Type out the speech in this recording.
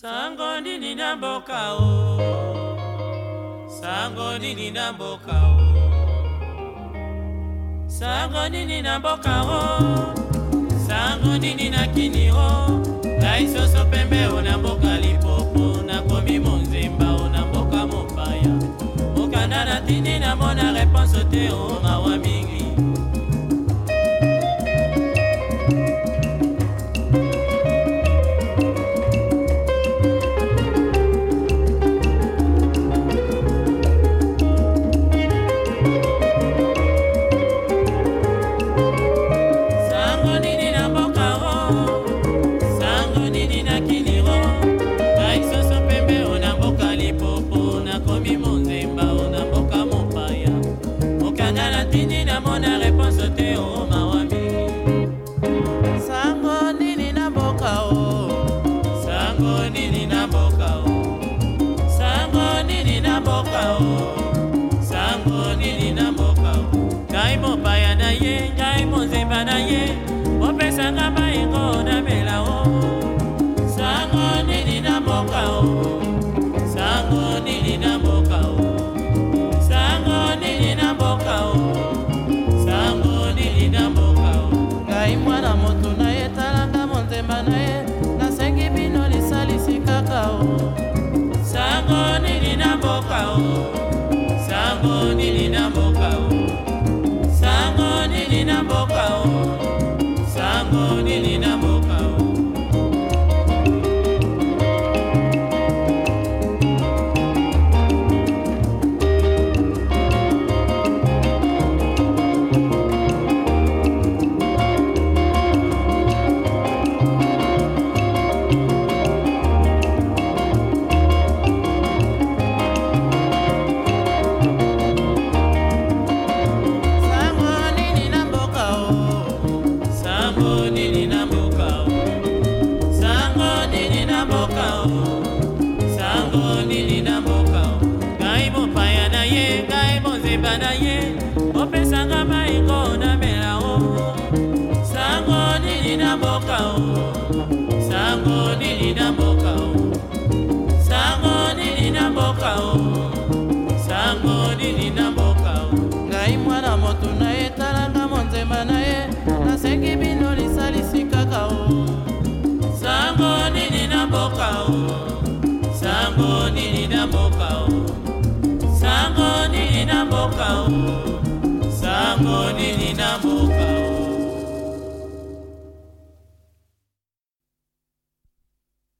sango ndini na mboka o oh? sango ndini na mboka o oh? sango ndini na mboka o oh? sango ndini na kini o ngai soso pembe o na mboka lipopo nakomi monzemba o na mboka mopaya mokanda na tindi namona reponse te o mopa yanayenga mboka o oh. sango nini na mboka ngai mopaya na ye ngai monzemba na ye opesanga maingo namela o sango nini na mboka sango nini na mboka you.